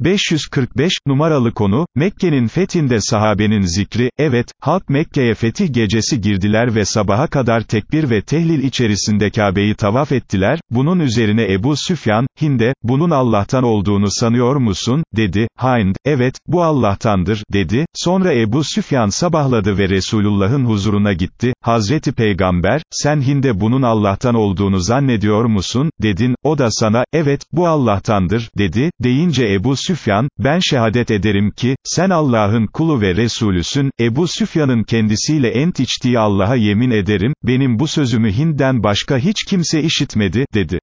545, numaralı konu, Mekke'nin fethinde sahabenin zikri, evet, halk Mekke'ye fetih gecesi girdiler ve sabaha kadar tekbir ve tehlil içerisinde Kabe'yi tavaf ettiler, bunun üzerine Ebu Süfyan, Hinde, bunun Allah'tan olduğunu sanıyor musun, dedi, Hind, evet, bu Allah'tandır, dedi, sonra Ebu Süfyan sabahladı ve Resulullah'ın huzuruna gitti, Hazreti Peygamber, sen Hinde bunun Allah'tan olduğunu zannediyor musun, dedin, o da sana, evet, bu Allah'tandır, dedi, deyince Ebu Süfyan, ben şehadet ederim ki, sen Allah'ın kulu ve Resulüsün, Ebu Süfyan'ın kendisiyle ent içtiği Allah'a yemin ederim, benim bu sözümü Hind'den başka hiç kimse işitmedi, dedi.